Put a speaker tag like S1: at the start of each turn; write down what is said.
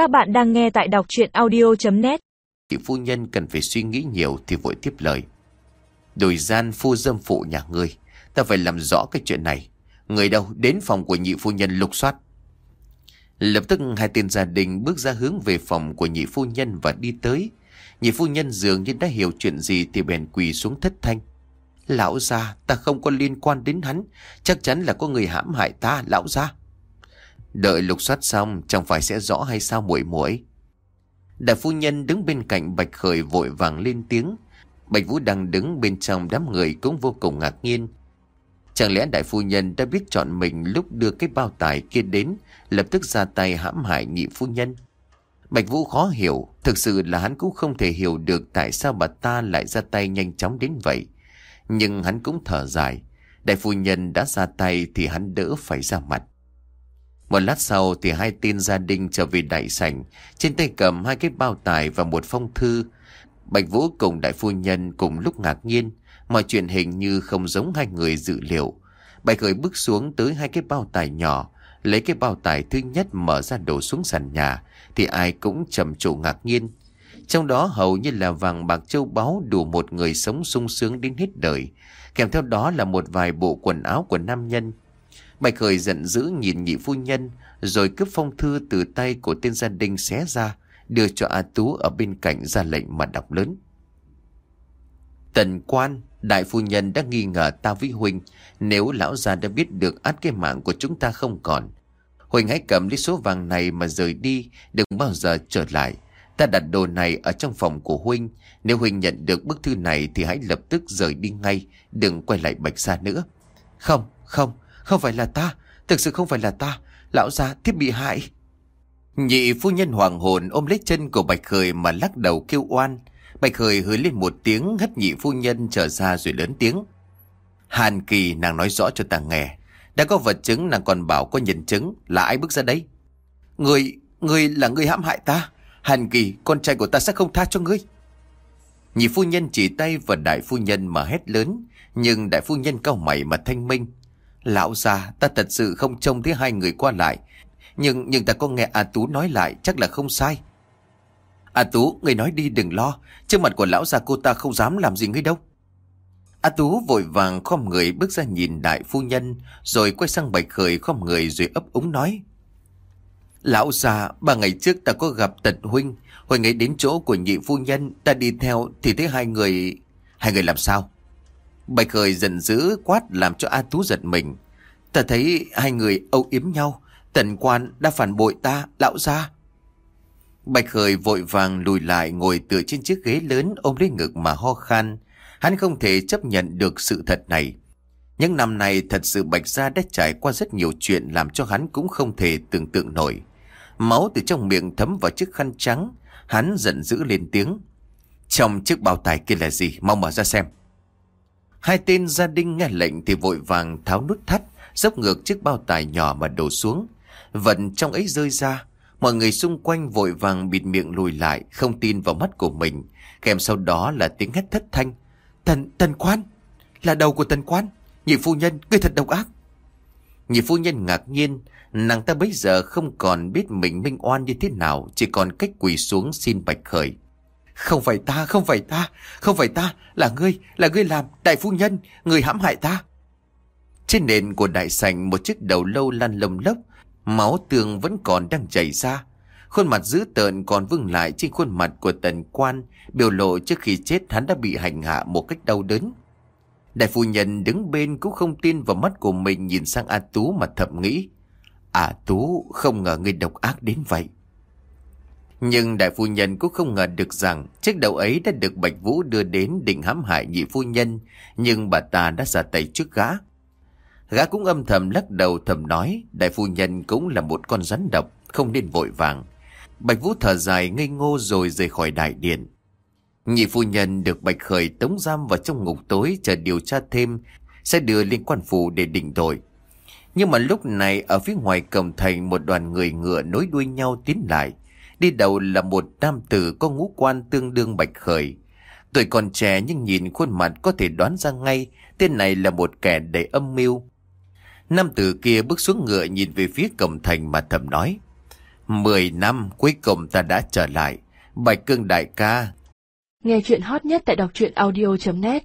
S1: Các bạn đang nghe tại đọc chuyện audio.net
S2: Chị phu nhân cần phải suy nghĩ nhiều thì vội tiếp lời. Đổi gian phu dâm phụ nhà ngươi. Ta phải làm rõ cái chuyện này. Người đâu đến phòng của nhị phu nhân lục soát. Lập tức hai tên gia đình bước ra hướng về phòng của nhị phu nhân và đi tới. Nhị phu nhân dường như đã hiểu chuyện gì thì bèn quỳ xuống thất thanh. Lão gia, ta không có liên quan đến hắn. Chắc chắn là có người hãm hại ta, lão gia. Đợi lục soát xong, chẳng phải sẽ rõ hay sao muội muội Đại phu nhân đứng bên cạnh Bạch Khởi vội vàng lên tiếng. Bạch Vũ đang đứng bên trong đám người cũng vô cùng ngạc nhiên. Chẳng lẽ đại phu nhân đã biết chọn mình lúc đưa cái bao tải kia đến, lập tức ra tay hãm hại nhị phu nhân? Bạch Vũ khó hiểu, thực sự là hắn cũng không thể hiểu được tại sao bà ta lại ra tay nhanh chóng đến vậy. Nhưng hắn cũng thở dài, đại phu nhân đã ra tay thì hắn đỡ phải ra mặt. Một lát sau thì hai tên gia đình trở về đại sảnh, trên tay cầm hai cái bao tải và một phong thư. Bạch Vũ cùng đại phu nhân cùng lúc ngạc nhiên, mọi chuyện hình như không giống hai người dự liệu. Bạch Khởi bước xuống tới hai cái bao tải nhỏ, lấy cái bao tải thứ nhất mở ra đổ xuống sàn nhà, thì ai cũng trầm trụ ngạc nhiên. Trong đó hầu như là vàng bạc châu báu đủ một người sống sung sướng đến hết đời. Kèm theo đó là một vài bộ quần áo của nam nhân. Bạch Khởi giận dữ nhìn nhị phu nhân, rồi cướp phong thư từ tay của tên gia đình xé ra, đưa cho A Tú ở bên cạnh ra lệnh mà đọc lớn. Tần quan, đại phu nhân đã nghi ngờ ta với Huynh, nếu lão gia đã biết được át cái mạng của chúng ta không còn. Huynh hãy cầm lấy số vàng này mà rời đi, đừng bao giờ trở lại. Ta đặt đồ này ở trong phòng của Huynh, nếu Huynh nhận được bức thư này thì hãy lập tức rời đi ngay, đừng quay lại Bạch Sa nữa. Không, không, không phải là ta, thực sự không phải là ta, lão gia thiết bị hại. Nhị phu nhân hoàng hồn ôm lấy chân của Bạch Khởi mà lắc đầu kêu oan. Bạch Khởi hứa lên một tiếng hất nhị phu nhân trở ra rồi lớn tiếng. Hàn kỳ nàng nói rõ cho ta nghe. Đã có vật chứng nàng còn bảo có nhân chứng là ai bước ra đấy. Người, người là người hãm hại ta. Hàn kỳ, con trai của ta sẽ không tha cho ngươi. Nhị phu nhân chỉ tay vào đại phu nhân mà hét lớn. Nhưng đại phu nhân cao mày mà thanh minh. Lão già, ta thật sự không trông thấy hai người qua lại. Nhưng nhưng ta có nghe A Tú nói lại, chắc là không sai. A Tú, người nói đi, đừng lo. Trước mặt của lão già cô ta không dám làm gì ngươi đâu. A Tú vội vàng khom người, bước ra nhìn đại phu nhân, Rồi quay sang bạch khởi khom người rồi ấp úng nói. Lão già, ba ngày trước ta có gặp tật huynh. Hồi ngày đến chỗ của nhị phu nhân, Ta đi theo thì thấy hai người Hai người làm sao? Bạch Khởi giận dữ quát làm cho A Tú giật mình. Ta thấy hai người âu yếm nhau. Tần quan đã phản bội ta, lão gia. Bạch Khởi vội vàng lùi lại ngồi tựa trên chiếc ghế lớn ôm lấy ngực mà ho khan. Hắn không thể chấp nhận được sự thật này. Những năm này thật sự Bạch Gia đã trải qua rất nhiều chuyện làm cho hắn cũng không thể tưởng tượng nổi. Máu từ trong miệng thấm vào chiếc khăn trắng. Hắn giận dữ lên tiếng. Trong chiếc bao tải kia là gì? Mau mở ra xem. Hai tên gia đình nghe lệnh thì vội vàng tháo nút thắt, dốc ngược chiếc bao tải nhỏ mà đổ xuống. Vận trong ấy rơi ra, mọi người xung quanh vội vàng bịt miệng lùi lại, không tin vào mắt của mình. Kèm sau đó là tiếng hét thất thanh. Tần, tần quan, là đầu của tần quan, nhị phu nhân, người thật độc ác. Nhị phu nhân ngạc nhiên, nàng ta bây giờ không còn biết mình minh oan như thế nào, chỉ còn cách quỳ xuống xin bạch khởi. Không phải ta, không phải ta, không phải ta, là ngươi, là ngươi làm, đại phu nhân, người hãm hại ta. Trên nền của đại sảnh một chiếc đầu lâu lăn lồng lốc, máu tường vẫn còn đang chảy ra. Khuôn mặt dữ tợn còn vương lại trên khuôn mặt của tần quan, biểu lộ trước khi chết hắn đã bị hành hạ một cách đau đớn. Đại phu nhân đứng bên cũng không tin vào mắt của mình nhìn sang A Tú mà thầm nghĩ. A Tú không ngờ ngươi độc ác đến vậy. Nhưng đại phu nhân cũng không ngờ được rằng chiếc đầu ấy đã được Bạch Vũ đưa đến định hãm hại nhị phu nhân, nhưng bà ta đã ra tay trước gã. Gã cũng âm thầm lắc đầu thầm nói, đại phu nhân cũng là một con rắn độc, không nên vội vàng. Bạch Vũ thở dài ngây ngô rồi rời khỏi đại điện. Nhị phu nhân được Bạch Khởi tống giam vào trong ngục tối chờ điều tra thêm, sẽ đưa lên quan phủ để định tội. Nhưng mà lúc này ở phía ngoài cổng thành một đoàn người ngựa nối đuôi nhau tiến lại. Đi đầu là một nam tử có ngũ quan tương đương bạch khởi. Tuổi còn trẻ nhưng nhìn khuôn mặt có thể đoán ra ngay tên này là một kẻ đầy âm mưu. Nam tử kia bước xuống ngựa nhìn về phía cổng thành mà thầm nói. Mười năm cuối cùng ta đã trở lại. Bạch cương đại ca.
S3: Nghe chuyện hot nhất tại đọc truyện audio.net